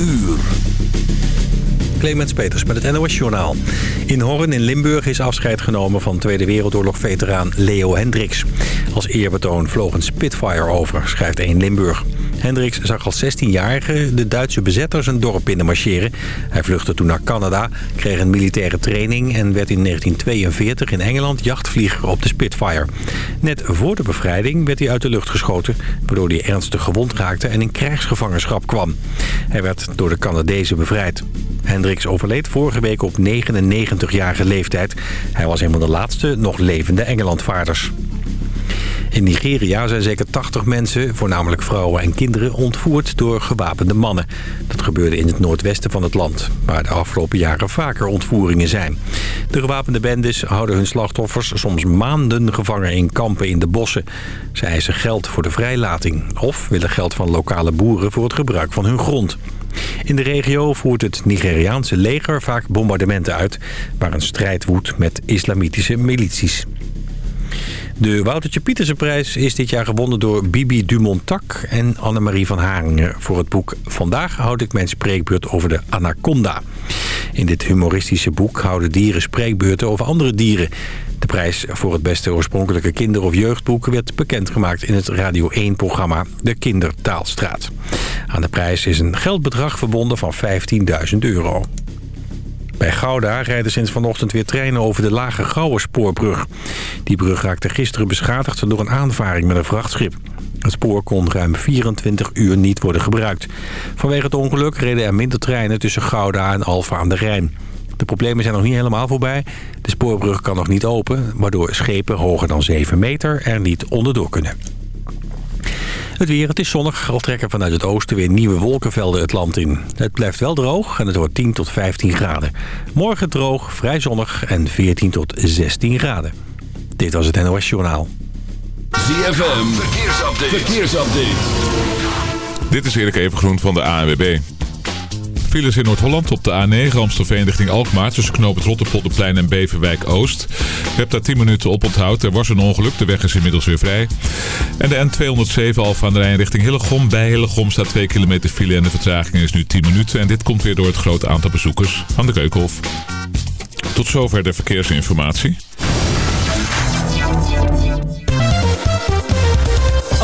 uur. Clemens Peters met het NOS Journaal. In Horn in Limburg is afscheid genomen van Tweede Wereldoorlog-veteraan Leo Hendricks. Als eerbetoon vloog een Spitfire over, schrijft 1 Limburg. Hendricks zag als 16-jarige de Duitse bezetters een dorp binnenmarcheren. Hij vluchtte toen naar Canada, kreeg een militaire training... en werd in 1942 in Engeland jachtvlieger op de Spitfire. Net voor de bevrijding werd hij uit de lucht geschoten... waardoor hij ernstig gewond raakte en in krijgsgevangenschap kwam. Hij werd door de Canadezen bevrijd. Hendricks overleed vorige week op 99-jarige leeftijd. Hij was een van de laatste nog levende Engelandvaarders. In Nigeria zijn zeker 80 mensen, voornamelijk vrouwen en kinderen, ontvoerd door gewapende mannen. Dat gebeurde in het noordwesten van het land, waar de afgelopen jaren vaker ontvoeringen zijn. De gewapende bendes houden hun slachtoffers soms maanden gevangen in kampen in de bossen. Ze eisen geld voor de vrijlating of willen geld van lokale boeren voor het gebruik van hun grond. In de regio voert het Nigeriaanse leger vaak bombardementen uit... waar een strijd woedt met islamitische milities. De Woutertje Pietersenprijs is dit jaar gewonnen door Bibi Dumontak en Annemarie van Haringen voor het boek Vandaag houd ik mijn spreekbeurt over de anaconda. In dit humoristische boek houden dieren spreekbeurten over andere dieren. De prijs voor het beste oorspronkelijke kinder- of jeugdboek werd bekendgemaakt in het Radio 1-programma De Kindertaalstraat. Aan de prijs is een geldbedrag verbonden van 15.000 euro. Bij Gouda rijden sinds vanochtend weer treinen over de Lage Gouwerspoorbrug. Die brug raakte gisteren beschadigd door een aanvaring met een vrachtschip. Het spoor kon ruim 24 uur niet worden gebruikt. Vanwege het ongeluk reden er minder treinen tussen Gouda en Alfa aan de Rijn. De problemen zijn nog niet helemaal voorbij. De spoorbrug kan nog niet open, waardoor schepen hoger dan 7 meter er niet onderdoor kunnen. Het weer, het is zonnig. Al trekken vanuit het oosten weer nieuwe wolkenvelden het land in. Het blijft wel droog en het wordt 10 tot 15 graden. Morgen droog, vrij zonnig en 14 tot 16 graden. Dit was het NOS Journaal. ZFM, verkeersupdate. verkeersupdate. Dit is Erik Evengroen van de ANWB. Files in Noord-Holland op de A9 Amstelveen richting Alkmaar... tussen knoop het Rotterpolderplein en Beverwijk Oost. Je hebt daar 10 minuten op onthoud. Er was een ongeluk, de weg is inmiddels weer vrij. En de N207 Alfa aan de Rijn richting Hillegom. Bij Hillegom staat 2 kilometer file en de vertraging is nu 10 minuten. En dit komt weer door het grote aantal bezoekers aan de Keukenhof. Tot zover de verkeersinformatie.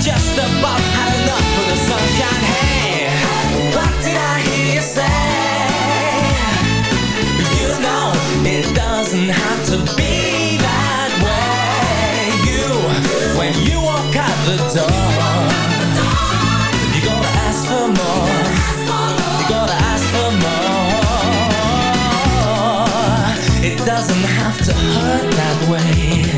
Just about had enough the sunshine. Hey, what did I hear you say? You know it doesn't have to be that way. You, when you walk out the door, you gotta ask for more. You gotta ask for more. It doesn't have to hurt that way.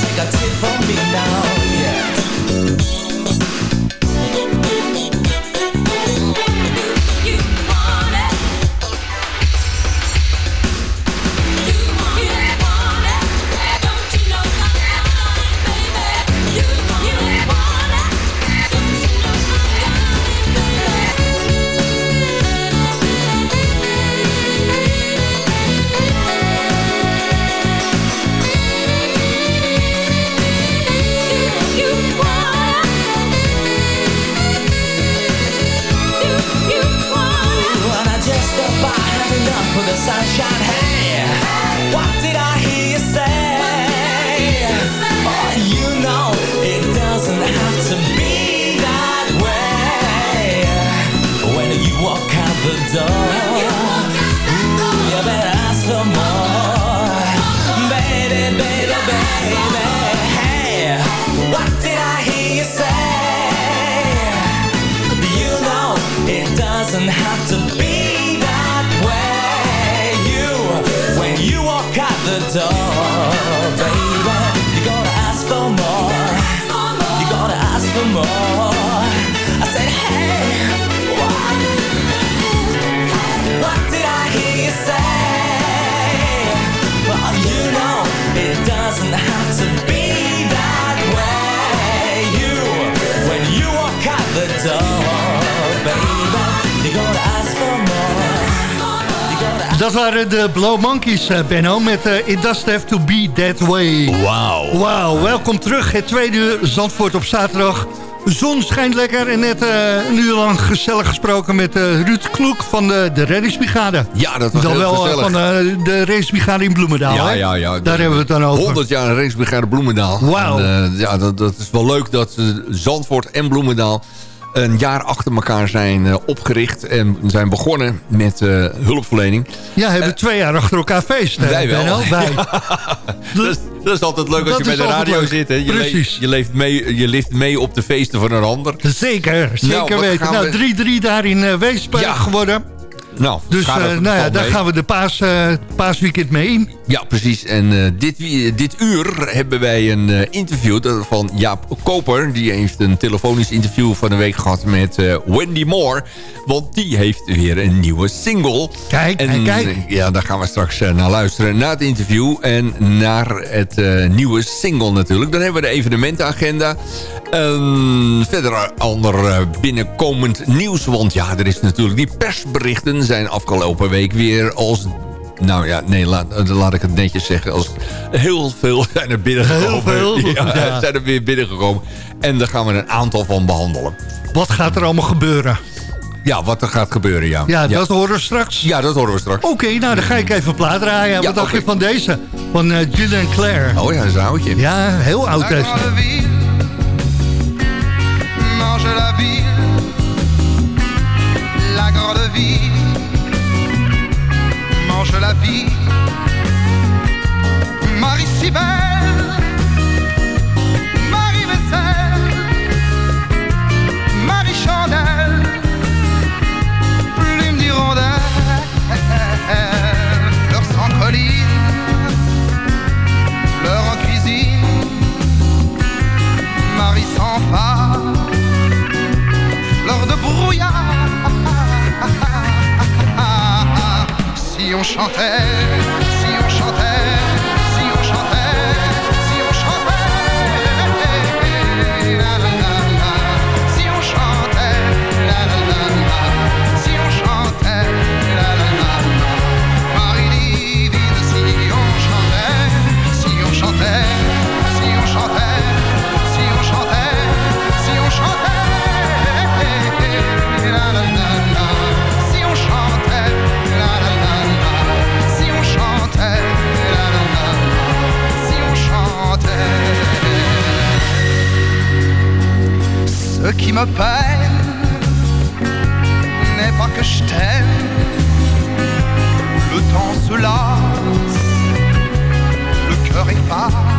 take a tip from me now, yeah. De Blow Monkeys, eh, Benno, met eh, It Doesn't Have To Be That Way. Wauw. Wauw, welkom terug. Het tweede uur Zandvoort op zaterdag. De zon schijnt lekker en net eh, een uur lang gezellig gesproken met eh, Ruud Kloek van de, de reddingsbrigade. Ja, dat was Dan heel wel eh, gezellig. van eh, de racebrigade in Bloemendaal, ja, ja, ja. Daar hebben we het dan over. 100 jaar racebrigade Bloemendaal. Wauw. Eh, ja, dat, dat is wel leuk dat eh, Zandvoort en Bloemendaal een jaar achter elkaar zijn eh, opgericht en zijn begonnen met eh, hulpverlening. Ja, hebben we twee jaar achter elkaar feest. eh, Wij wel. Wij. Dat is, dat is altijd leuk als Dat je bij de radio leuk. zit. Hè. Je, Precies. leeft, je, leeft mee, je leeft mee op de feesten van een ander. Zeker, zeker wat weten. Nou, we- 3-3 daar in eh, Weesp eh, Ja. geworden. Nou, Dus eh, nou ja, daar gaan we de paas, eh, paasweekend mee in. Ja, precies. En eh, dit, dit uur hebben wij een eh, interview van Jaap Koper. Die heeft een telefonisch interview van de week gehad met eh, Wendy Moore. Want die heeft weer een nieuwe single. Kijk, en, kijk, kijk. Ja, daar gaan we straks naar luisteren. Na het interview en naar het nieuwe single natuurlijk. Dan hebben we de evenementenagenda. En verder ander binnenkomend nieuws. Want ja, er is natuurlijk die persberichten zijn afgelopen week weer als nou ja, nee, laat, eh, laat ik het netjes zeggen. Als, heel veel zijn er binnengekomen. Heel veel, Ja, ja. zijn er weer binnengekomen. En daar gaan we een aantal van behandelen. Wat gaat er allemaal gebeuren? Ja, wat er gaat gebeuren, ja. Ja, dat horen we straks. Ja, dat horen we straks. Oké, nou dan ga ik even plaat draaien. Ja, Wat dacht je van deze? Van eh Gillian Claire. Oh ja, dat is een oudje. Ja, heel oud deze. la ville, la grande ville, mange la vie, Marie si chantait, qui me peine n'est pas que je t'aime. Le temps se lasse, le cœur est efface.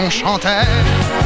l'Union chantait.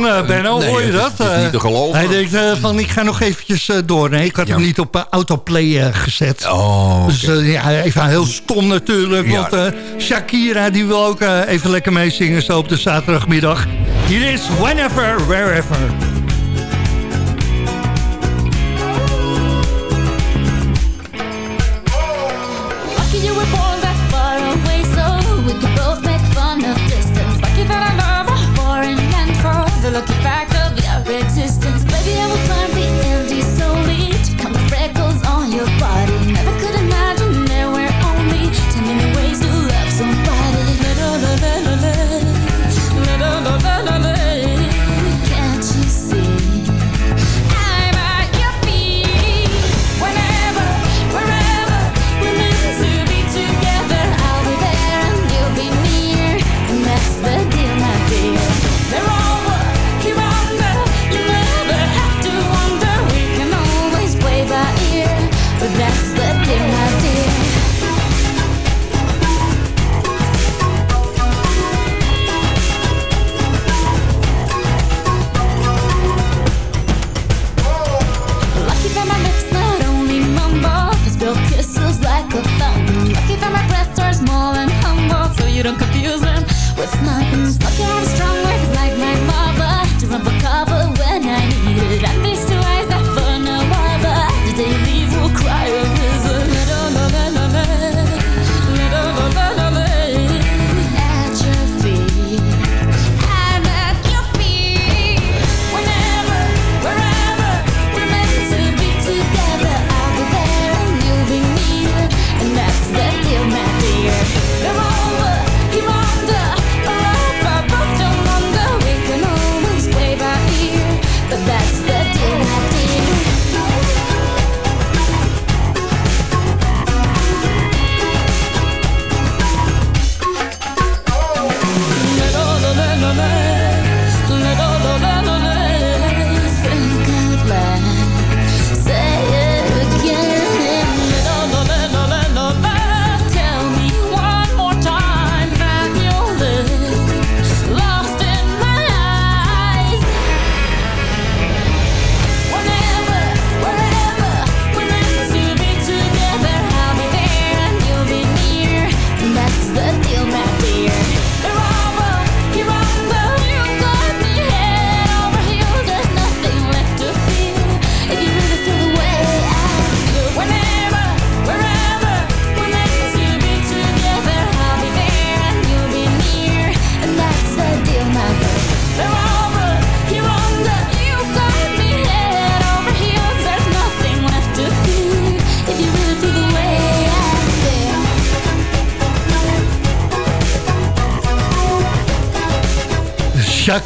Ben eh, Benno, hoor je dat? niet te eh, geloven. Hij denkt eh, van, ik ga nog eventjes door. Nee, ik had hem niet op autoplay gezet. Oh. Dus ja, even heel stom natuurlijk. Want Shakira, die wil ook even lekker meezingen zo op de zaterdagmiddag. Hier is Whenever, Wherever.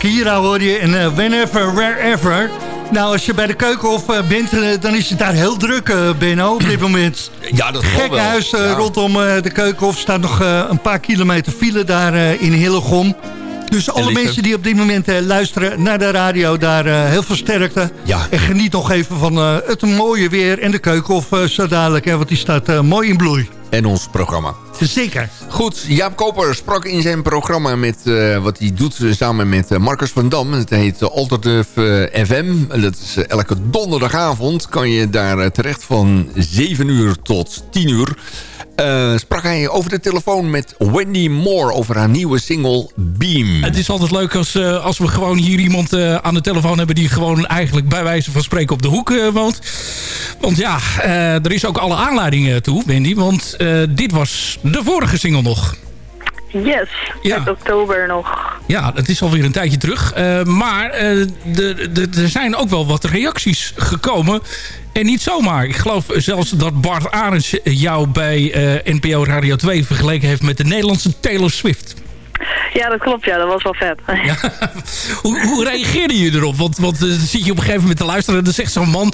Shakira hoor je en eh, Whenever, Wherever. Nou, als je bij de Keukenhof eh, bent, eh, dan is het daar heel druk, eh, Benno, op dit moment. Ja, dat klopt Gek wel. huis Ja. rondom de Keukenhof staat nog een paar kilometer file daar in Hillegom. Dus alle mensen die op dit moment luisteren naar de radio, daar heel veel sterkte. Ja. En geniet nog even van het mooie weer en de Keukenhof zo dadelijk, hè, want die staat mooi in bloei. En ons programma. Zeker. Goed, Jaap Koper sprak in zijn programma met eh, wat hij doet eh, samen met eh, Marcus van Dam. Het heet Alternative FM. Dat is elke donderdagavond kan je daar terecht van 7 uur tot 10 uur. Eh, sprak hij over de telefoon met Wendy Moore over haar nieuwe single Beam. Het is altijd leuk als, eh, als we gewoon hier iemand eh, aan de telefoon hebben... die gewoon eigenlijk bij wijze van spreken op de hoek woont. Want ja, eh, er is ook alle aanleidingen toe, Wendy. Want eh, dit was de vorige single nog. Yes, Ja. uit oktober nog. Ja, het is alweer een tijdje terug. Eh, maar de- de- er zijn ook wel wat reacties gekomen. En niet zomaar. Ik geloof zelfs dat Bart Arends jou bij eh, NPO Radio 2 vergeleken heeft met de Nederlandse Taylor Swift. Ja, dat klopt, ja, dat was wel vet. Hoe, hoe reageerde je erop? Want, want dan zit je op een gegeven moment te luisteren en dan zegt zo'n man...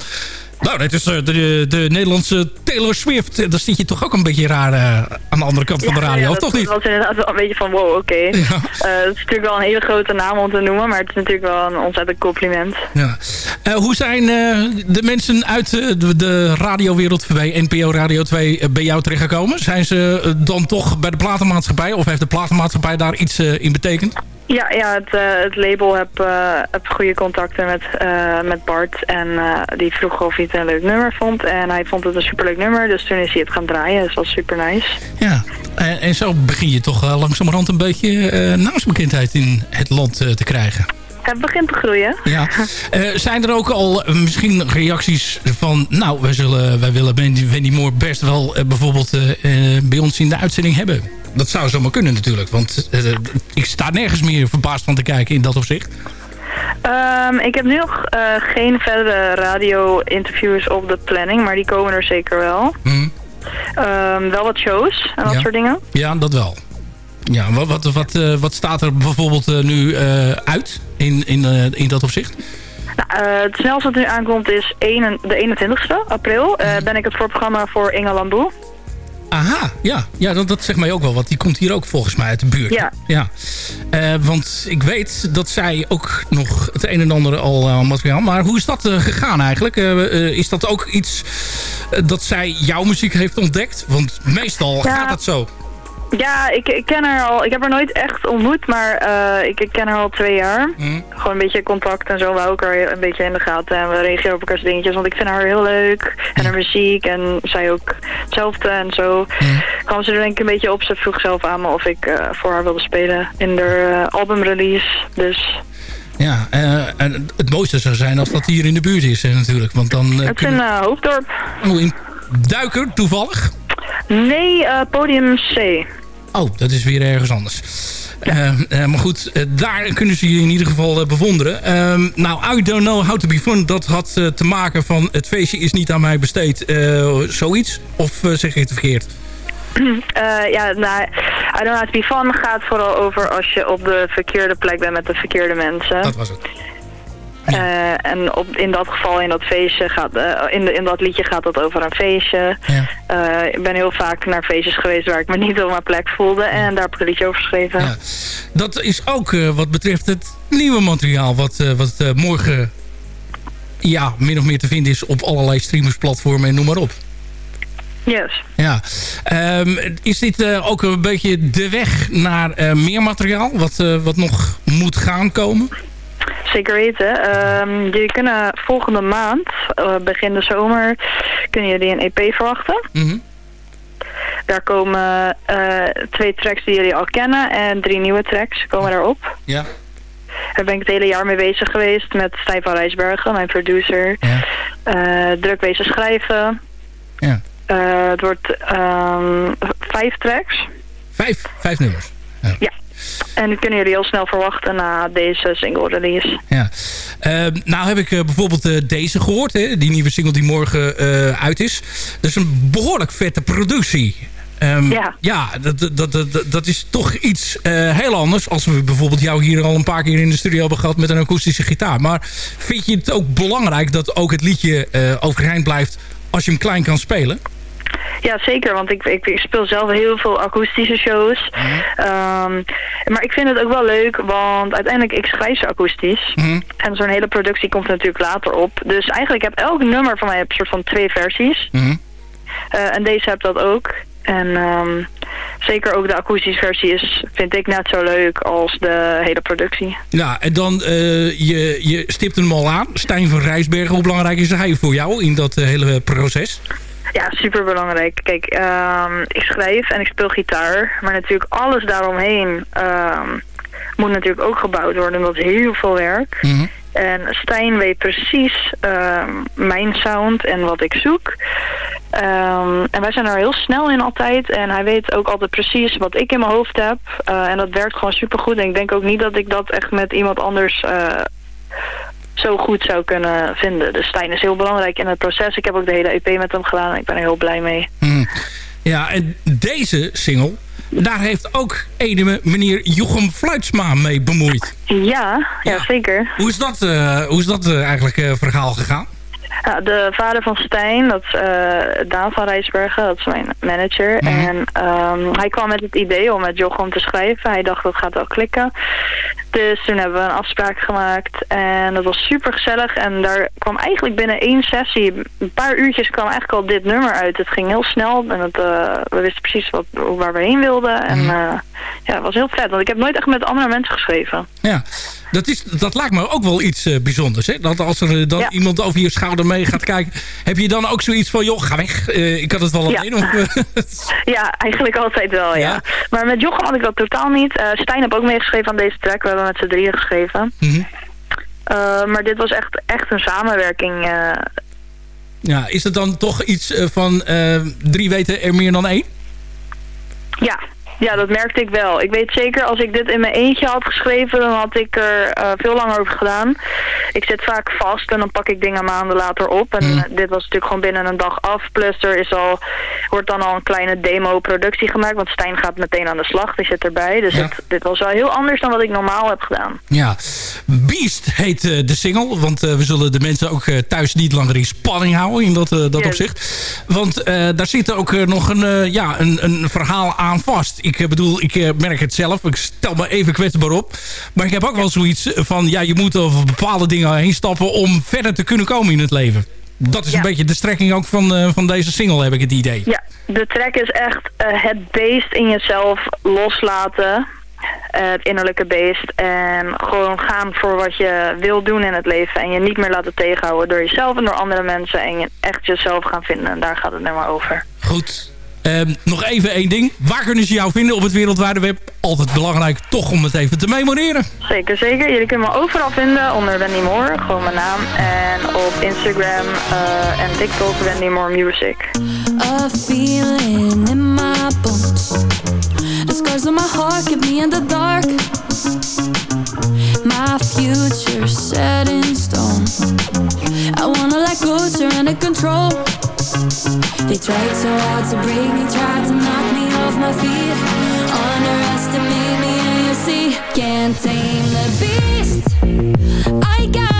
Nou, dit is eh, de, de Nederlandse Taylor Swift. En Dan zit je toch ook een beetje raar eh, aan de andere kant van de radio, ja, of dat toch niet? was inderdaad wel een beetje van wow, oké. Eh, het is natuurlijk wel een hele grote naam om te noemen, maar het is natuurlijk wel een ontzettend compliment. Ja. Eh, hoe zijn eh, de mensen uit eh, de, de radiowereld bij NPO Radio 2 eh, bij jou terechtgekomen? Zijn ze eh, dan toch bij de platenmaatschappij? Of heeft de platenmaatschappij daar iets eh, in betekend? Ja, ja het, eh, het label heb, eh, heb goede contacten met, eh, met Bart en die vroeg of hij het een leuk nummer vond. En hij vond het een superleuk nummer, dus toen is hij het gaan draaien. Dus dat was super nice. Ja. En, en zo begin je toch langzamerhand een beetje naamsbekendheid in het land te krijgen. Het begint te groeien. Ja. Zijn er ook al misschien reacties van... nou, wij, zullen, wij willen Wendy, Moore best wel bijvoorbeeld bij ons in de uitzending hebben? Dat zou zomaar kunnen natuurlijk. Want eh, ik sta nergens meer verbaasd van te kijken in dat opzicht. Ehm, ik heb nu nog eh, geen verdere radio-interviews op de planning, maar die komen er zeker wel. Mhm. Ehm, wel wat shows en dat Ja. soort dingen. Ja, dat wel. Ja, wat, wat, wat, eh, wat staat er bijvoorbeeld eh, nu eh, uit in, in, eh, in dat opzicht? Nou, eh, het snelste wat nu aankomt is 1, de 21ste april. eh, ben ik het voorprogramma voor Inge Lamboe. Aha, ja, ja dat, dat zegt mij ook wel. Want die komt hier ook volgens mij uit de buurt. Ja. ja. Eh, want ik weet dat zij ook nog het een en ander al aan materiaal... Maar hoe is dat eh, gegaan eigenlijk? Eh, eh, is dat ook iets eh, dat zij jouw muziek heeft ontdekt? Want meestal Ja. gaat dat zo. Ja, ik, ik ken haar al. Ik heb haar nooit echt ontmoet, maar eh, ik, ik ken haar al twee jaar. Mhm. Gewoon een beetje contact en zo. We houden elkaar een beetje in de gaten en we reageren op elkaars dingetjes. Want ik vind haar heel leuk. En haar muziek en zij ook hetzelfde en zo. kwam ze er denk ik een beetje op. Ze vroeg zelf aan me of ik eh, voor haar wilde spelen in de eh, albumrelease. Dus Ja, en het mooiste zou zijn als dat hier in de buurt is natuurlijk. Want dan het is eh, Hoofddorp. Oh, in Duiker toevallig? Nee, eh, podium C. Oh, dat is weer ergens anders. Eh, eh, maar goed, eh, daar kunnen ze je in ieder geval bewonderen. Ehm, nou, I don't know how to be fun. Dat had te maken van het feestje is niet aan mij besteed. zoiets? Of zeg ik het verkeerd? Ja, nou, I don't know how to be fun gaat vooral over als je op de verkeerde plek bent met de verkeerde mensen. Dat was het. Eh, en op, in dat geval, in dat feestje gaat, eh, in, de, in dat liedje gaat het over een feestje. Eh, ik ben heel vaak naar feestjes geweest waar ik me niet op mijn plek voelde. En daar heb ik een liedje over geschreven. Dat is ook wat betreft het nieuwe materiaal... wat, wat morgen ja, min of meer te vinden is op allerlei streamersplatformen en noem maar op. Yes. Ja. Ehm, is dit ook een beetje de weg naar meer materiaal... Wat, wat nog moet gaan komen? Zeker weten. Ehm, jullie kunnen volgende maand, eh, begin de zomer, kunnen jullie een EP verwachten. Mhm. Daar komen eh, twee tracks die jullie al kennen en drie nieuwe tracks komen daarop. Ja. Daar ben ik het hele jaar mee bezig geweest met Stijn van Rijsbergen, mijn producer. Eh, druk bezig schrijven. Ja. Het wordt ehm, vijf tracks. Vijf, vijf nummers. Ja. En die kunnen jullie heel snel verwachten na deze single release. Ja. Ehm, nou heb ik eh, bijvoorbeeld eh, deze gehoord. Hè? Die nieuwe single die morgen eh, uit is. Dat is een behoorlijk vette productie. Ehm, Ja. ja dat, dat, dat, dat, dat is toch iets heel anders... als we bijvoorbeeld jou hier al een paar keer in de studio hebben gehad... met een akoestische gitaar. Maar vind je het ook belangrijk dat ook het liedje overeind blijft... als je hem klein kan spelen? Ja, zeker, want ik, ik, ik speel zelf heel veel akoestische shows. Ehm, maar ik vind het ook wel leuk, want uiteindelijk, ik schrijf ze akoestisch. En zo'n hele productie komt natuurlijk later op. Dus eigenlijk heb elk nummer van mij een soort van twee versies. Eh, en deze heb dat ook. En ehm, zeker ook de akoestische versie is, vind ik net zo leuk als de hele productie. Ja, en dan, eh, je, je stipt hem al aan. Stijn van Rijsbergen, hoe belangrijk is hij voor jou in dat eh, hele proces? Ja, super belangrijk. Kijk, ehm, ik schrijf en ik speel gitaar. Maar natuurlijk alles daaromheen ehm, moet natuurlijk ook gebouwd worden. Dat is heel veel werk. En Stijn weet precies ehm, mijn sound en wat ik zoek. En wij zijn er heel snel in altijd. En hij weet ook altijd precies wat ik in mijn hoofd heb. Eh, en dat werkt gewoon supergoed. En ik denk ook niet dat ik dat echt met iemand anders eh, zo goed zou kunnen vinden. Dus Stijn is heel belangrijk in het proces. Ik heb ook de hele EP met hem gedaan en ik ben er heel blij mee. Hmm. Ja, en deze single, daar heeft ook ene meneer Jochem Fluitsma mee bemoeid. Ja, ja, zeker. Hoe is dat, eh, hoe is dat eh, eigenlijk eh, verhaal gegaan? Ja, de vader van Stijn, dat is eh, Daan van Rijsbergen, dat is mijn manager. En ehm, hij kwam met het idee om met Jochem te schrijven. Hij dacht dat gaat wel klikken. Dus toen hebben we een afspraak gemaakt en dat was super gezellig. En daar kwam eigenlijk binnen één sessie, een paar uurtjes kwam eigenlijk al dit nummer uit. Het ging heel snel en het, eh, we wisten precies wat, waar we heen wilden. En eh, ja, het was heel vet, want ik heb nooit echt met andere mensen geschreven. Ja, dat, is, dat lijkt me ook wel iets bijzonders. Hè? Dat als er dan iemand over je schouder mee gaat kijken... heb je dan ook zoiets van, joh, ga weg. Eh, ik had het wel Ja. alleen. Of, eh, Ja, eigenlijk altijd wel, ja. Maar met Jochem had ik dat totaal niet. Eh Stijn heb ook meegeschreven aan deze track. We hebben met z'n drieën geschreven. Eh, maar dit was echt, echt een samenwerking. ja, is het dan toch iets van drie weten er meer dan één? ja. Ja, dat merkte ik wel. Ik weet zeker, als ik dit in mijn eentje had geschreven... dan had ik er eh, veel langer over gedaan. Ik zit vaak vast en dan pak ik dingen maanden later op. En eh, dit was natuurlijk gewoon binnen een dag af. Plus er is al, wordt dan al een kleine demo-productie gemaakt. Want Stijn gaat meteen aan de slag. Die zit erbij. Dus Ja. het- dit was wel heel anders dan wat ik normaal heb gedaan. Ja, Beast heet eh, de single. Want we zullen de mensen ook thuis niet langer in spanning houden in dat, dat Yes. opzicht. Want daar zit ook nog een, ja, een, een verhaal aan vast. Ik eh, bedoel, ik eh, merk het zelf. Ik stel me even kwetsbaar op. Maar ik heb ook wel zoiets van... ja, je moet over bepaalde dingen heen stappen... om verder te kunnen komen in het leven. Dat is een beetje de strekking ook van, eh, van deze single, heb ik het idee. Ja, de track is echt het beest in jezelf loslaten. Het innerlijke beest. En gewoon gaan voor wat je wil doen in het leven. En je niet meer laten tegenhouden door jezelf en door andere mensen. En je echt jezelf gaan vinden. En daar gaat het nummer over. Goed. Ehm, nog even één ding. Waar kunnen ze jou vinden op het wereldwijde web? Altijd belangrijk toch om het even te memoreren. Zeker, zeker. Jullie kunnen me overal vinden onder Wendy Moore. Gewoon mijn naam. En op Instagram eh, en TikTok Wendy Moore Music. A feeling in my bones. The scars on my heart keep me in the dark. My future set in stone. I wanna let go, surrender control. They tried so hard to break me, tried to knock me off my feet. Underestimate me and you see, can't tame the beast. I got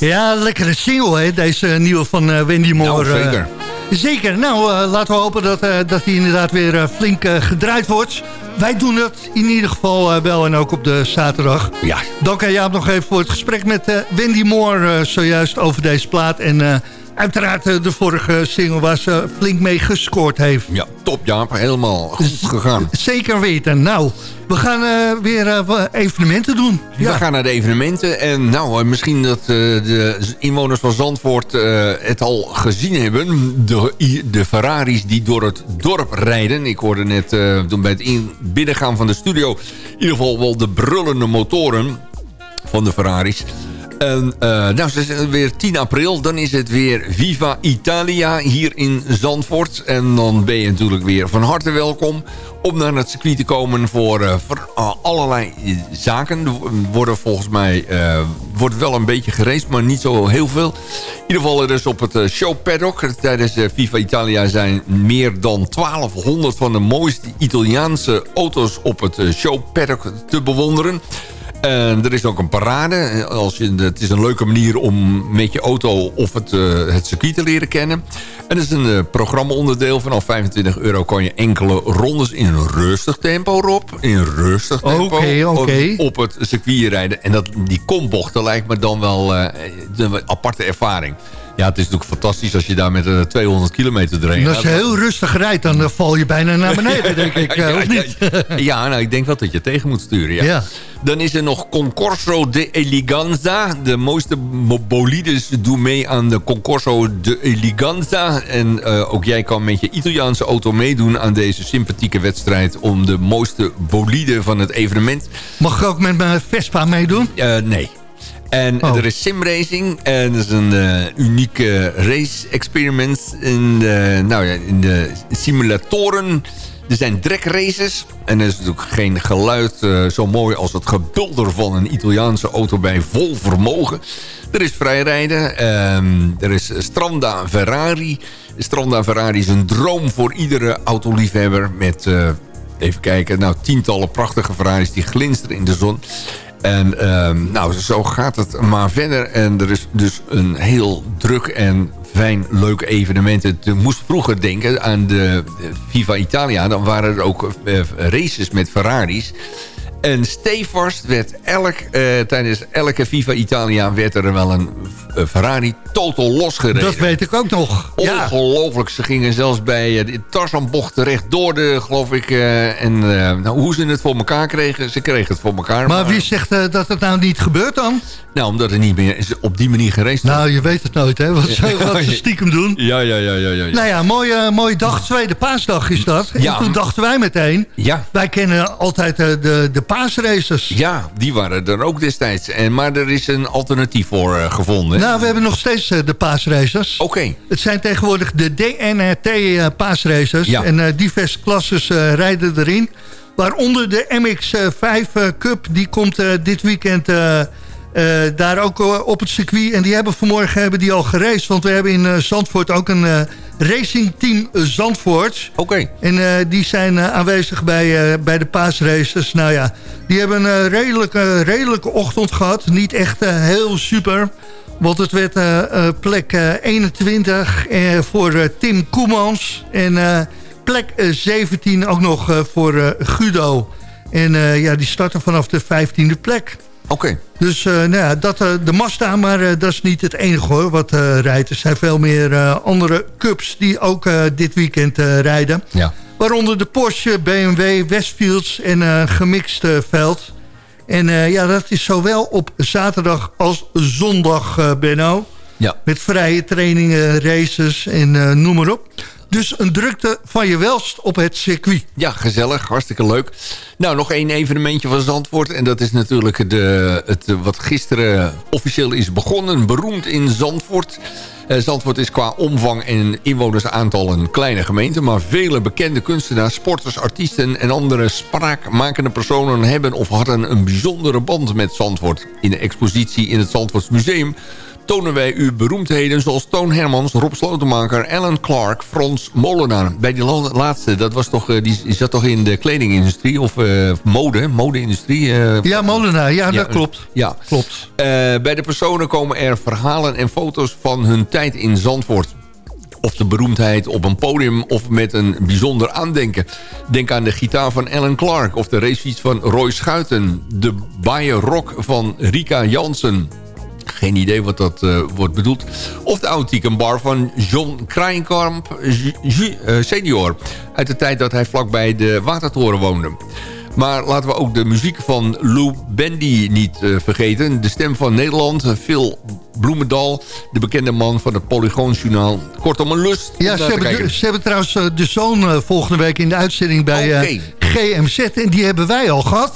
Ja, lekkere single, hè, deze nieuwe van eh, Wendy Moore. Nou, eh. zeker. zeker. Nou, eh, laten we hopen dat, eh, dat hij inderdaad weer flink gedraaid wordt. Wij doen het in ieder geval wel en ook op de zaterdag. Ja. Dank aan Jaap nog even voor het gesprek met Wendy Moore zojuist over deze plaat. En uiteraard eh, de vorige single waar ze flink mee gescoord heeft. Ja, top Jaap. Helemaal goed gegaan. Zeker weten. Nou, we gaan eh, weer eh, evenementen doen. We gaan naar de evenementen. En nou, misschien dat de inwoners van Zandvoort het al gezien hebben. De, de Ferraris die door het dorp rijden. Ik hoorde net toen bij het in, binnengaan van de studio... in ieder geval wel de brullende motoren van de Ferraris. En eh, nou, ze zijn weer 10 april. Dan is het weer Viva Italia hier in Zandvoort. En dan ben je natuurlijk weer van harte welkom om naar het circuit te komen voor, eh, eh, allerlei zaken. Worden volgens mij wordt wel een beetje gereisd, maar niet zo heel veel. In ieder geval er is op het show paddock tijdens Viva Italia zijn meer dan 1200 van de mooiste Italiaanse auto's op het eh, show paddock te bewonderen. En er is ook een parade. Als je, het is een leuke manier om met je auto of het, eh, het circuit te leren kennen. En dat is een uh, programmaonderdeel. Vanaf 25 euro kan je enkele rondes in rustig tempo, Rob. In rustig tempo. Op, op het circuit rijden. En dat, die kombochten lijkt me dan wel eh, een aparte ervaring. Ja, het is natuurlijk fantastisch als je daar met uh, 200 kilometer doorheen En als je heel rustig rijdt, dan eh, val je bijna naar beneden, denk ik. eh, of niet? Ja, nou, ik denk wel dat je tegen moet sturen. Ja. Ja. Dan is er nog Concorso de Eleganza. De mooiste mo- bolides doen mee aan de Concorso de Eleganza. En eh, ook jij kan met je Italiaanse auto meedoen aan deze sympathieke wedstrijd... om de mooiste bolide van het evenement. Mag ik ook met mijn Vespa meedoen? Eh, nee. En Oh. er is simracing. En dat is een eh, unieke race experiment in de, nou ja, in de simulatoren. Er zijn races En er is natuurlijk geen geluid eh, zo mooi als het gebulder van een Italiaanse auto bij vol vermogen. Er is vrijrijden. ehm, er is Stranda Ferrari. Stranda Ferrari is een droom voor iedere autoliefhebber met... eh, Even kijken, nou tientallen prachtige Ferraris die glinsteren in de zon. En ehm, nou, zo gaat het maar verder. En er is dus een heel druk en fijn leuk evenement. Ik moest vroeger denken aan de eh, Viva Italia. Dan waren er ook eh, races met Ferraris. En stevast werd elk, eh, tijdens elke Viva Italia werd er wel een eh, Ferrari totaal losgereden. Dat weet ik ook nog. Ja. Ongelooflijk. Ze gingen zelfs bij eh, de Tarzanbocht terecht door de, geloof ik. eh, en eh, nou, hoe ze het voor elkaar kregen, ze kregen het voor elkaar. Maar wie zegt eh, dat het nou niet gebeurt dan? Nou, omdat er niet meer op die manier wordt. Nou, je weet het nooit, hè? Wat ze, wat ze stiekem doen. Ja, ja, ja, ja, ja. Nou ja, mooie, mooie dag. Tweede paasdag is dat. En Ja. toen dachten wij meteen... Ja. Wij kennen altijd eh, de, de paasraces. Ja, die waren er ook destijds. En, maar er is een alternatief voor eh, gevonden. Nou, we hebben nog steeds eh, de paasraces. Oké. Het zijn tegenwoordig de DNRT eh, paasraces. Ja. En eh, diverse klasses rijden erin. Waaronder de MX-5 eh, Cup. Die komt dit weekend daar ook op het circuit. En die hebben vanmorgen hebben die al geraced. Want we hebben in Zandvoort ook een racingteam Zandvoort. Oké. En die zijn aanwezig bij, bij de paasraces. Nou ja, die hebben een redelijke, redelijke ochtend gehad. Niet echt heel super. Want het werd eh, eh, plek eh, 21 eh, voor Tim Koemans. En plek eh, 17 ook nog voor Guido. En ja, die starten vanaf de 15e plek. Oké. Dus nou ja, dat, de Mazda, maar dat is niet het enige hoor wat rijdt. Er zijn veel meer andere cups die ook dit weekend rijden. Ja. Waaronder de Porsche, BMW, Westfields en gemixt eh, veld. En eh, ja, dat is zowel op zaterdag als zondag, eh, Benno. Ja. Met vrije trainingen, races en eh, noem maar op. Dus een drukte van je welst op het circuit. Ja, gezellig. Hartstikke leuk. Nou, nog één evenementje van Zandvoort. En dat is natuurlijk de, het, wat gisteren officieel is begonnen. Beroemd in Zandvoort. Eh, Zandvoort is qua omvang en inwonersaantal een kleine gemeente... maar vele bekende kunstenaars, sporters, artiesten... en andere spraakmakende personen hebben of hadden een bijzondere band met Zandvoort. In de expositie in het Zandvoorts Museum tonen wij uw beroemdheden zoals Toon Hermans, Rob Slotenmaker, Alan Clark, Frans Molenaar. Bij die la- laatste, dat was toch, eh, die zat toch in de kledingindustrie of eh, mode, mode-industrie? eh, Ja, Molenaar, ja, dat klopt. Ja. Klopt. Bij de personen komen er verhalen en foto's van hun tijd in Zandvoort. Of de beroemdheid op een podium of met een bijzonder aandenken. Denk aan de gitaar van Alan Clark of de racefiets van Roy Schuiten. De Bayer Rock van Rika Jansen. Geen idee wat dat eh, wordt bedoeld. Of de authentieke bar van John Ju- eh, senior. Uit de tijd dat hij vlakbij de Watertoren woonde. Maar laten we ook de muziek van Lou Bendy niet eh, vergeten. De stem van Nederland, Phil Bloemendal. De bekende man van het Polygoonjournaal. Kortom, een lust Ja, ze hebben, ze hebben trouwens de zoon volgende week in de uitzending bij. GMZ. En die hebben wij al gehad.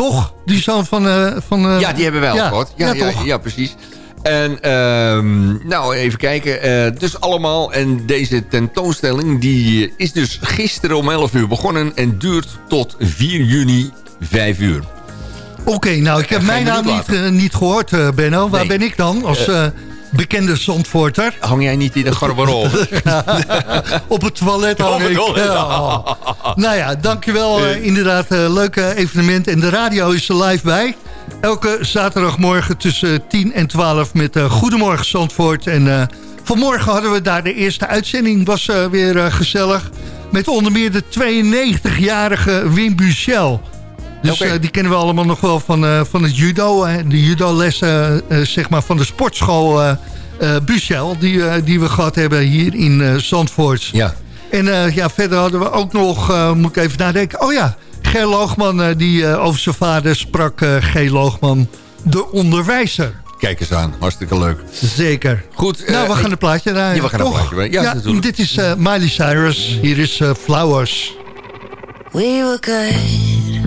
Toch? Die zoon van... eh, van eh, Ja, die hebben wij al. Ja, ja, toch? ja, precies. En ehm, nou, even kijken. Eh, dus allemaal. En deze tentoonstelling die is dus gisteren om 11 uur begonnen... en duurt tot 4 juni 5 uur. Oké, nou, ik heb mijn naam niet niet, eh, gehoord, eh, Benno. Waar Nee. ben ik dan als bekende Zandvoorter? Hang jij niet in de garderobe? Op het toilet hang Op het ik. toilet. Ja. Nou ja, dankjewel. eh inderdaad, eh leuke evenement. En de radio is er live bij. Elke zaterdagmorgen tussen 10 en 12 met eh, Goedemorgen Zandvoort. En eh, vanmorgen hadden we daar de eerste uitzending. Was eh, weer eh, gezellig. Met onder meer de 92-jarige Wim Buchel. Dus eh, die kennen we allemaal nog wel van, eh, van het judo. hè. de judolessen eh, zeg maar van de sportschool eh eh, Buchel. Die, eh, die we gehad hebben hier in eh, Zandvoort. Ja. En eh, ja, verder hadden we ook nog, eh, moet ik even nadenken. Oh ja, Ger Loogman, die eh, over zijn vader sprak. eh Ger Loogman, de onderwijzer. Kijk eens aan, hartstikke leuk. Zeker. Goed. nou, we gaan een plaatje draaien. Ja, we gaan een plaatje draaien. Ja, natuurlijk. dit is eh, Miley Cyrus. Hier is Flowers. We were good,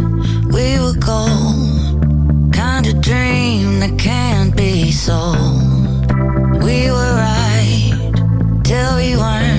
we were gold. Kind of dream that can't be sold. We were right till we weren't.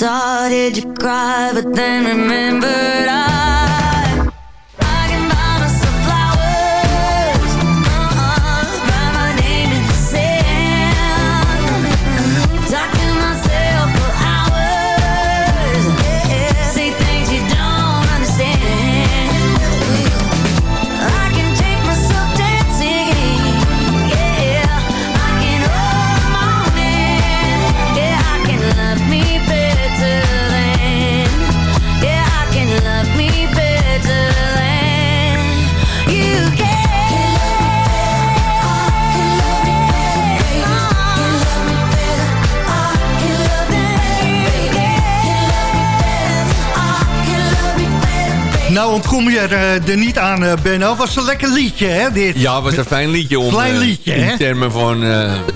Started to cry, but then remembered I. ontkom je er, eh, er niet aan, eh, Benno. Was een lekker liedje, hè, dit? Ja, was een fijn liedje om Klein eh, liedje, in termen van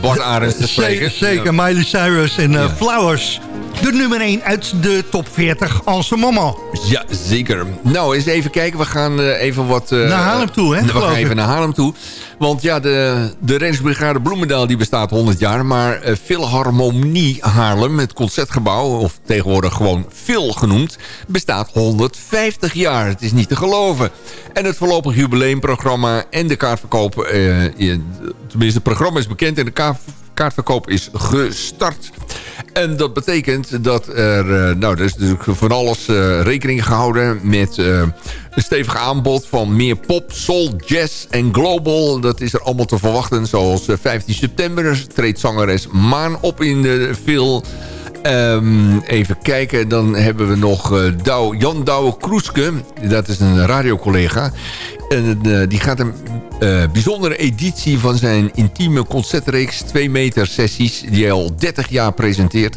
Bart Arends te spreken. Zeker. Miley Cyrus en Flowers. De nummer 1 uit de top 40 en ce moment. Ja, zeker. Nou, eens even kijken. We gaan eh, even wat... eh, Naar Haarlem toe, hè, We gaan even naar Haarlem toe. Want ja, de, de Reddingsbrigade Bloemendaal die bestaat 100 jaar. Maar eh, Philharmonie Haarlem, het concertgebouw... of tegenwoordig gewoon Phil genoemd... bestaat 150 jaar. Het is niet te geloven. En het voorlopig jubileumprogramma en de kaartverkoop... eh, tenminste, het programma is bekend en de kaart kaartverkoop is gestart. En dat betekent dat er... eh, nou, er is natuurlijk van alles eh, rekening gehouden... met eh, een stevig aanbod van meer pop, soul, jazz en global. Dat is er allemaal te verwachten. Zoals eh, 15 september treedt zangeres Maan op in de veel... Ehm, even kijken, dan hebben we nog eh, Douw, Jan Douwe Kroeske. Dat is een radiocollega. En die gaat een eh, bijzondere editie van zijn intieme concertreeks... 2 meter sessies, die hij al 30 jaar presenteert.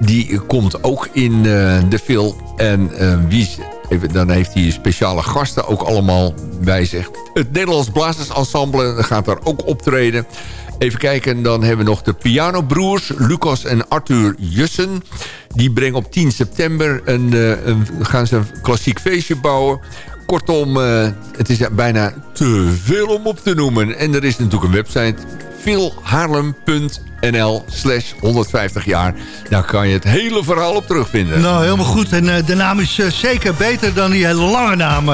Die komt ook in eh, de film. En eh, wie, dan heeft hij speciale gasten ook allemaal bij zich. Het Nederlands Blazersensemble gaat daar ook optreden. Even kijken, dan hebben we nog de pianobroers... Lucas en Arthur Jussen. Die brengen op 10 september een, een, gaan ze een klassiek feestje bouwen. Kortom, eh, het is bijna te veel om op te noemen. En er is natuurlijk een website philhaarlem.nl slash 150 jaar. Daar kan je het hele verhaal op terugvinden. Nou, helemaal goed. En eh, de naam is eh, zeker beter dan die hele lange naam.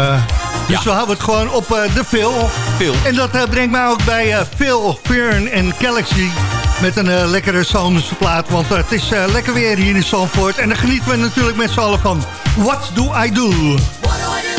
Dus we houden het gewoon op eh, de Phil. Phil. En dat brengt mij ook bij eh, Phil, Fern en Galaxy. Met een eh, lekkere zomerse plaat. Want het is eh, lekker weer hier in Zandvoort. En dan genieten we natuurlijk met z'n allen van What Do I Do? No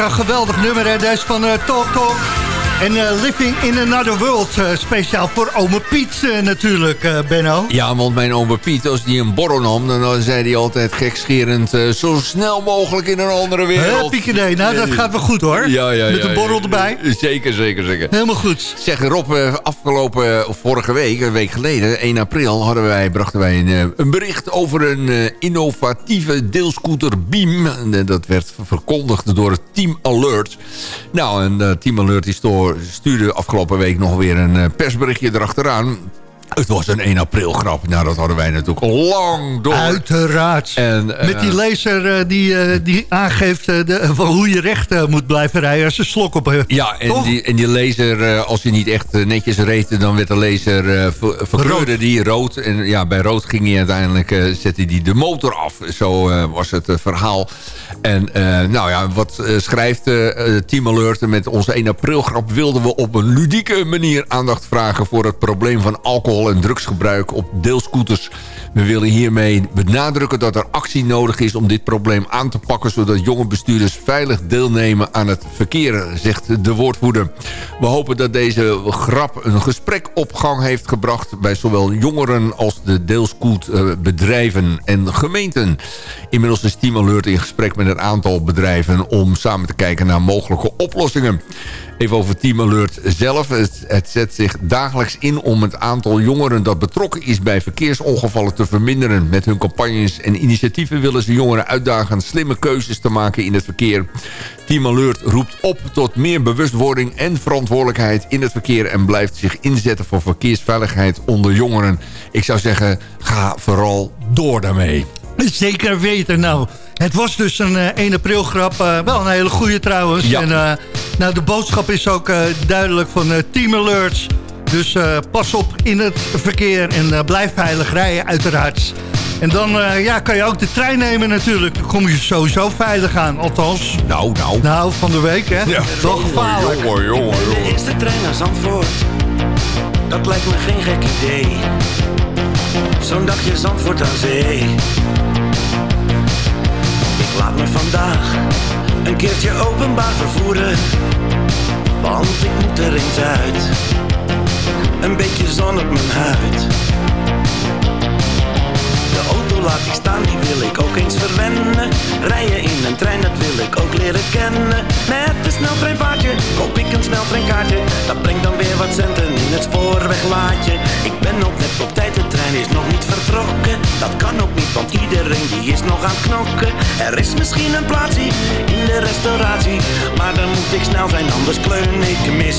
Een geweldig nummer, hè? Deze van eh, Talk Talk. En eh, Living in Another World, eh, speciaal voor ome Piet eh, natuurlijk, Benno. Ja, want mijn oma Piet, als die een borrel nam... dan zei hij altijd gekscherend... zo snel mogelijk in een andere wereld. Hè, Piekenee, nou dat gaat wel goed hoor. Ja, ja, ja. Met een borrel erbij. Zeker, zeker, zeker. Helemaal goed. Zeg Rob, afgelopen of vorige week, een week geleden, 1 april, hadden wij, brachten wij een, een bericht over een innovatieve deelscooter Beam. En, dat werd verkondigd door het Team Alert. Nou, en Team Alert die sto- stuurde afgelopen week nog weer een eh, persberichtje erachteraan. Het was een 1 april grap. Nou, dat hadden wij natuurlijk lang door. Uiteraard. En, eh, Met die laser eh, die, eh, die aangeeft eh, de, van hoe je recht eh, moet blijven rijden als je slok op hebt. Ja, en Toch? die, en die laser, eh, als je niet echt eh, netjes reed... dan werd de laser eh, ver- verkleurde die rood. En ja, bij rood ging hij uiteindelijk, eh, zette hij de motor af. Zo eh, was het eh, verhaal. En eh, nou ja, wat eh, schrijft eh, eh, Team Alert met onze 1 april grap... wilden we op een ludieke manier aandacht vragen... voor het probleem van alcohol en drugsgebruik op deelscooters. We willen hiermee benadrukken dat er actie nodig is om dit probleem aan te pakken... zodat jonge bestuurders veilig deelnemen aan het verkeer, zegt de woordvoerder. We hopen dat deze grap een gesprek op gang heeft gebracht... bij zowel jongeren als de deelscootbedrijven en gemeenten. Inmiddels is Team Alert in gesprek met een aantal bedrijven... om samen te kijken naar mogelijke oplossingen. Even over Team Alert zelf. Het, zet zich dagelijks in om het aantal jongeren dat betrokken is bij verkeersongevallen te verminderen. Met hun campagnes en initiatieven willen ze jongeren uitdagen slimme keuzes te maken in het verkeer. Team Alert roept op tot meer bewustwording en verantwoordelijkheid in het verkeer en blijft zich inzetten voor verkeersveiligheid onder jongeren. Ik zou zeggen, ga vooral door daarmee. Zeker weten. Nou, het was dus een eh, 1 april grap. eh, wel een hele goede trouwens. Ja. En eh, nou, de boodschap is ook eh, duidelijk van eh, Team Alerts. Dus eh, pas op in het verkeer en eh, blijf veilig rijden uiteraard. En dan eh, ja, kan je ook de trein nemen natuurlijk. Dan kom je sowieso veilig aan. Althans, Nou, nou. nou van de week hè. Wel gevaarlijk. Jongen, jongen, De eerste trein naar Zandvoort, dat lijkt me geen gek idee. Zo'n dagje Zandvoort aan zee. Laat me vandaag een keertje openbaar vervoeren. Want ik moet er eens uit. Een beetje zon op mijn huid. Laat ik staan, die wil ik ook eens verwennen. Rijden in een trein, dat wil ik ook leren kennen. Met een sneltreinvaartje koop ik een sneltreinkaartje. Dat brengt dan weer wat centen in het spoorweglaadje. Ik ben nog net op tijd, de trein is nog niet vertrokken. Dat kan ook niet, want iedereen die is nog aan het knokken. Er is misschien een plaatsje in de restauratie. Maar dan moet ik snel zijn, anders kleun ik mis.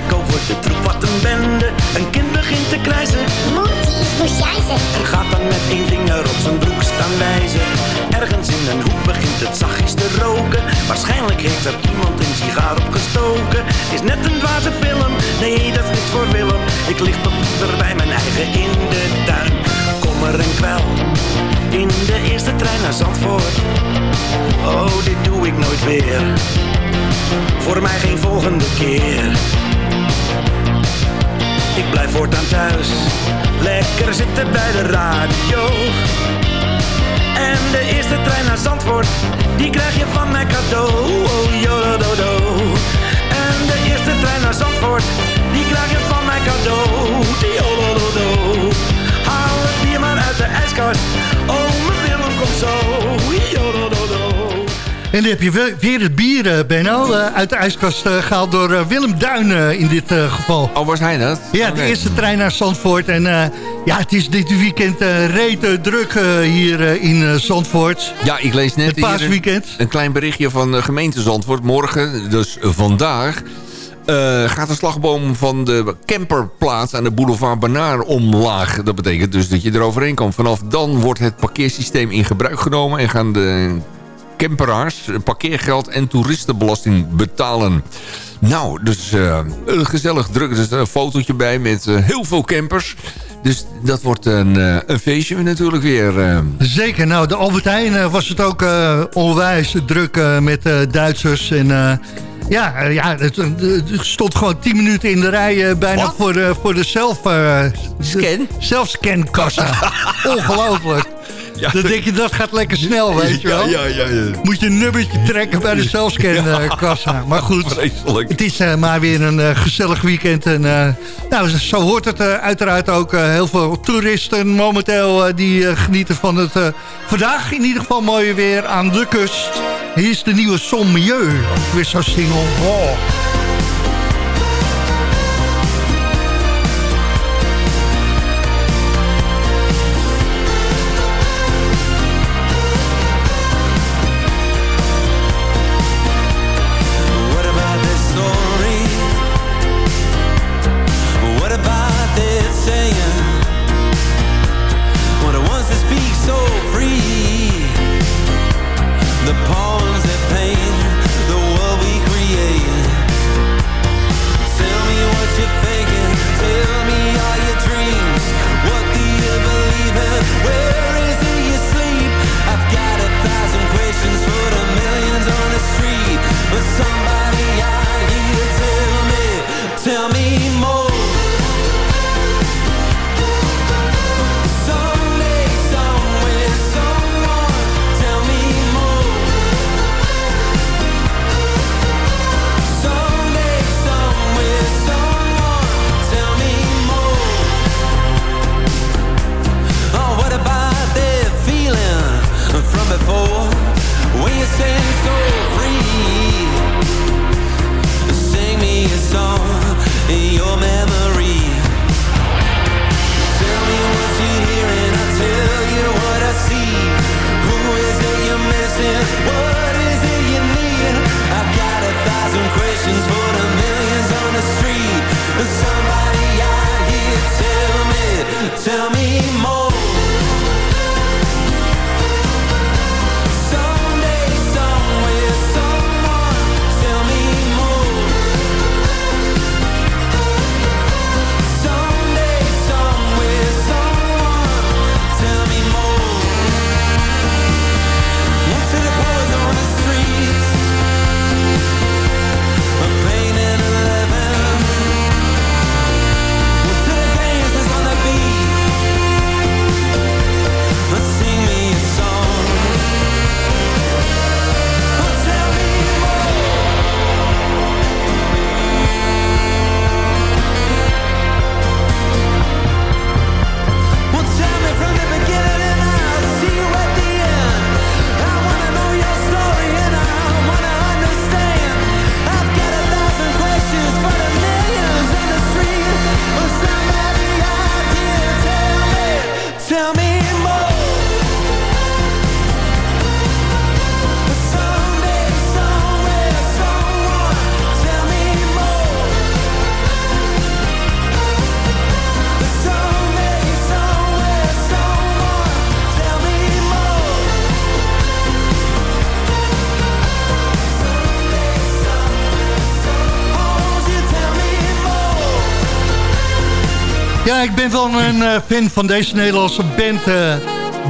Nek over de troep, wat een bende. Een kind begint te krijzen. Monty, moest jij zeggen. En gaat dan met één vinger op zijn broek staan wijzen. Ergens in een hoek begint het zachtjes te roken. Waarschijnlijk heeft er iemand een sigaar opgestoken. Is net een dwaze film, nee dat is niks voor Willem. Ik lig tot moeder bij mijn eigen in de tuin. Kommer en kwel, in de eerste trein naar Zandvoort. Oh, dit doe ik nooit weer. Voor mij geen volgende keer. Ik blijf voortaan thuis, lekker zitten bij de radio. En de eerste trein naar Zandvoort, die krijg je van mij cadeau. Oh, jodododo. En de eerste trein naar Zandvoort, die krijg je van mij cadeau. Jodododo. Haal het bier maar uit de ijskast. Oh, En dan heb je we- weer het bier, eh, Benno, eh, uit de ijskast eh, gehaald door Willem Duin in dit geval. Oh, was hij dat? Ja, de eerste trein naar Zandvoort. En ja, het is dit weekend eh rete druk hier in Zandvoort. Ja, ik lees net Het hier een- paasweekend. Een, klein berichtje van de gemeente Zandvoort. Morgen, dus vandaag, gaat de slagboom van de camperplaats aan de boulevard Banaar omlaag. Dat betekent dus dat je eroverheen kan. Vanaf dan wordt het parkeersysteem in gebruik genomen en gaan de camperaars parkeergeld en toeristenbelasting betalen. Nou, dus eh, een gezellig druk. Er is een fotootje bij met eh, heel veel campers. Dus dat wordt een, eh, een feestje natuurlijk weer. Zeker, nou, de Albert Heijn was het ook onwijs druk met Duitsers. En ja, ja het, het stond gewoon 10 minuten in de rij bijna voor de, voor de zelf... Scan? Zelfscankassa. Ongelooflijk. Dan denk je, dat gaat lekker snel, weet je wel. Ja, ja, ja. Moet je een nummertje trekken bij de zelfscankassa. Maar goed, Vreselijk. het is eh, maar weer een eh, gezellig weekend. En, eh, nou, zo hoort het uiteraard ook. heel veel toeristen momenteel die genieten van het vandaag in ieder geval mooie weer aan de kust. Hier is de nieuwe Son Milieu. Weer zo'n single. Oh. Ik ben wel een eh, fan van deze Nederlandse band, eh,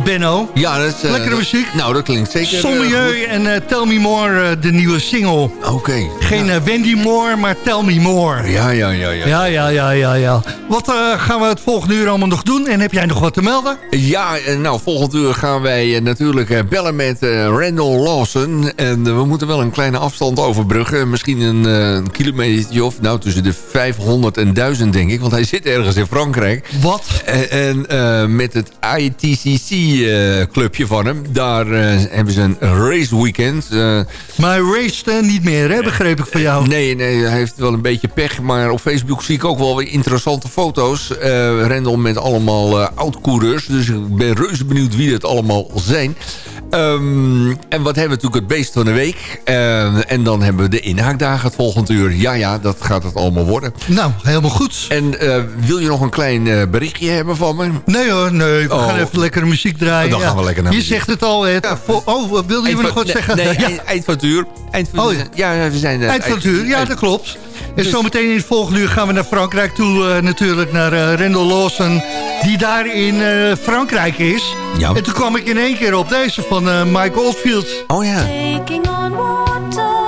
Benno. Ja, dat is... eh, Lekkere dat- muziek. Nou, dat klinkt zeker... eh, Sommelieu en eh, Tell Me More, de nieuwe single. Oké. Geen Wendy Moore, maar Tell Me More. Ja, ja, ja, ja. Ja, ja, ja, ja, ja. Wat gaan we het volgende uur allemaal nog doen? En heb jij nog wat te melden? Ja, nou, volgend uur gaan wij natuurlijk bellen met Randall Lawson. En we moeten wel een kleine afstand overbruggen. Misschien een, een kilometer of, nou, tussen de 500 en 1000, denk ik. Want hij zit ergens in Frankrijk. Wat? En, en met het ITCC-clubje van hem. Daar eh, hebben ze een race weekend. eh, Maar race eh, niet meer, hè? begreep ik van jou. Nee, nee, hij heeft wel een beetje pech. Maar op Facebook zie ik ook wel weer interessante foto's. Rendel met allemaal oud-coureurs. Dus ik ben reuze benieuwd wie het allemaal zijn. Ehm, en wat hebben we natuurlijk het beest van de week. Eh, en dan hebben we de inhaakdagen het volgende uur. Ja, ja, dat gaat het allemaal worden. Nou, helemaal goed. En wil je nog een klein berichtje hebben van me? Nee hoor, nee. We Oh. gaan even lekkere muziek draaien. Dan gaan we lekker naar Je zegt het al. Het, oh, wilde je me nog wat zeggen? Nee, Ja. eind, van het uur. Eind van Oh, ja. we zijn... Eind van het uur, ja, dat klopt. En Dus- zometeen in het volgende uur gaan we naar Frankrijk toe. eh, natuurlijk naar eh Rendel Lawson, die daar in eh, Frankrijk is. Ja. En toen kwam ik in één keer op deze van eh, Mike Oldfield. Oh ja. Taking on water,